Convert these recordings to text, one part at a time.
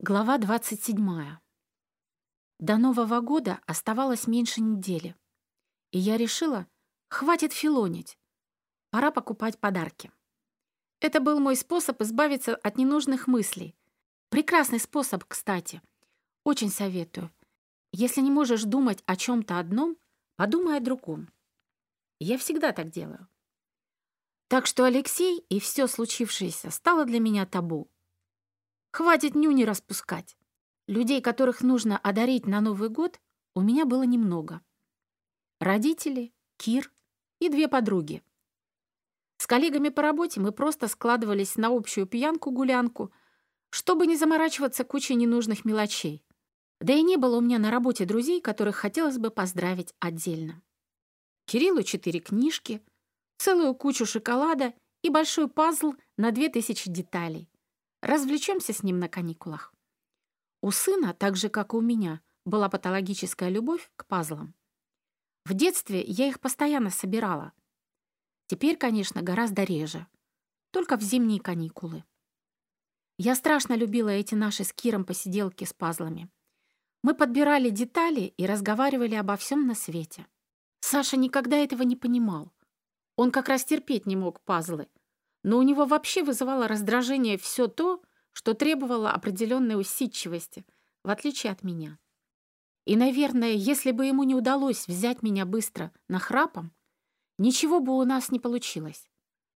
Глава 27. До Нового года оставалось меньше недели. И я решила, хватит филонить. Пора покупать подарки. Это был мой способ избавиться от ненужных мыслей. Прекрасный способ, кстати. Очень советую. Если не можешь думать о чем-то одном, подумай о другом. Я всегда так делаю. Так что Алексей и все случившееся стало для меня табу. Хватит нюни распускать. Людей, которых нужно одарить на Новый год, у меня было немного. Родители, Кир и две подруги. С коллегами по работе мы просто складывались на общую пьянку-гулянку, чтобы не заморачиваться кучей ненужных мелочей. Да и не было у меня на работе друзей, которых хотелось бы поздравить отдельно. Кириллу четыре книжки, целую кучу шоколада и большой пазл на две тысячи деталей. Развлечемся с ним на каникулах. У сына, так же, как и у меня, была патологическая любовь к пазлам. В детстве я их постоянно собирала. Теперь, конечно, гораздо реже. Только в зимние каникулы. Я страшно любила эти наши с Киром посиделки с пазлами. Мы подбирали детали и разговаривали обо всем на свете. Саша никогда этого не понимал. Он как раз терпеть не мог пазлы, но у него вообще вызывало раздражение все то, что требовало определенной усидчивости, в отличие от меня. И, наверное, если бы ему не удалось взять меня быстро на храпом, ничего бы у нас не получилось.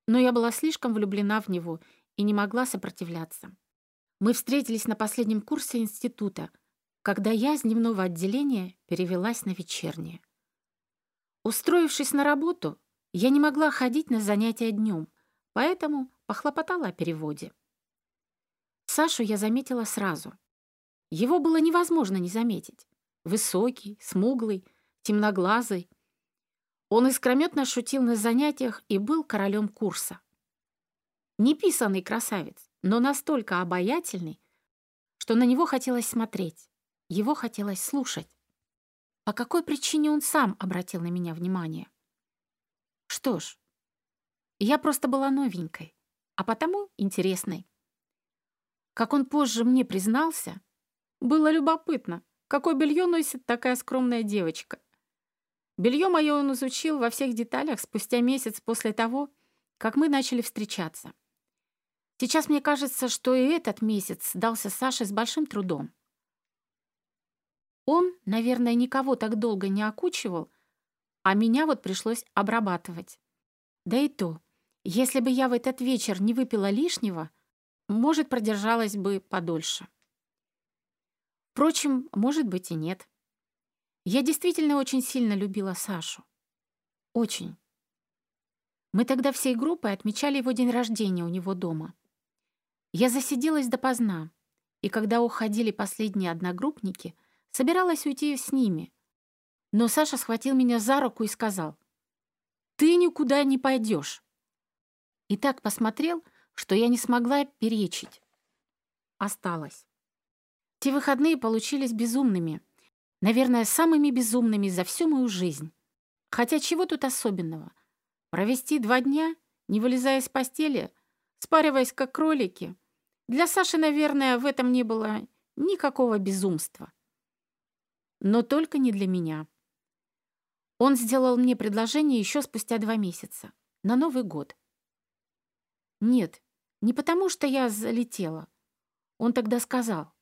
Но я была слишком влюблена в него и не могла сопротивляться. Мы встретились на последнем курсе института, когда я с дневного отделения перевелась на вечернее. Устроившись на работу, я не могла ходить на занятия днем, поэтому похлопотала о переводе. Сашу я заметила сразу. Его было невозможно не заметить. Высокий, смуглый, темноглазый. Он искрометно шутил на занятиях и был королем курса. Неписанный красавец, но настолько обаятельный, что на него хотелось смотреть, его хотелось слушать. По какой причине он сам обратил на меня внимание? Что ж, я просто была новенькой, а потому интересной. Как он позже мне признался, было любопытно, какое белье носит такая скромная девочка. Белье мое он изучил во всех деталях спустя месяц после того, как мы начали встречаться. Сейчас мне кажется, что и этот месяц дался Саше с большим трудом. Он, наверное, никого так долго не окучивал, а меня вот пришлось обрабатывать. Да и то, если бы я в этот вечер не выпила лишнего, может, продержалась бы подольше. Впрочем, может быть и нет. Я действительно очень сильно любила Сашу. Очень. Мы тогда всей группой отмечали его день рождения у него дома. Я засиделась допоздна, и когда уходили последние одногруппники, собиралась уйти с ними. Но Саша схватил меня за руку и сказал, «Ты никуда не пойдешь и так посмотрел, что я не смогла перечить. Осталось. Те выходные получились безумными. Наверное, самыми безумными за всю мою жизнь. Хотя чего тут особенного? Провести два дня, не вылезая из постели, спариваясь как кролики. Для Саши, наверное, в этом не было никакого безумства. Но только не для меня. Он сделал мне предложение еще спустя два месяца, на Новый год. Нет, не потому что я залетела. Он тогда сказал,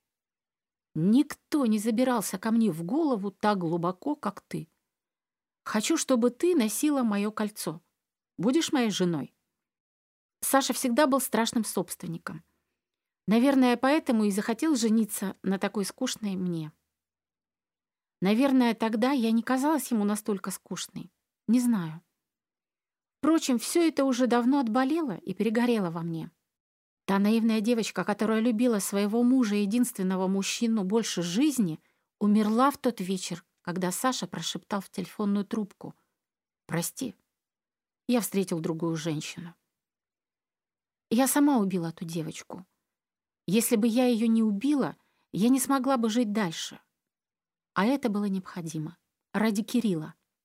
«Никто не забирался ко мне в голову так глубоко, как ты. Хочу, чтобы ты носила мое кольцо. Будешь моей женой?» Саша всегда был страшным собственником. Наверное, поэтому и захотел жениться на такой скучной мне. Наверное, тогда я не казалась ему настолько скучной. Не знаю. Впрочем, все это уже давно отболело и перегорело во мне. Та наивная девочка, которая любила своего мужа, единственного мужчину, больше жизни, умерла в тот вечер, когда Саша прошептал в телефонную трубку. «Прости, я встретил другую женщину». Я сама убила ту девочку. Если бы я ее не убила, я не смогла бы жить дальше. А это было необходимо. Ради Кирилла.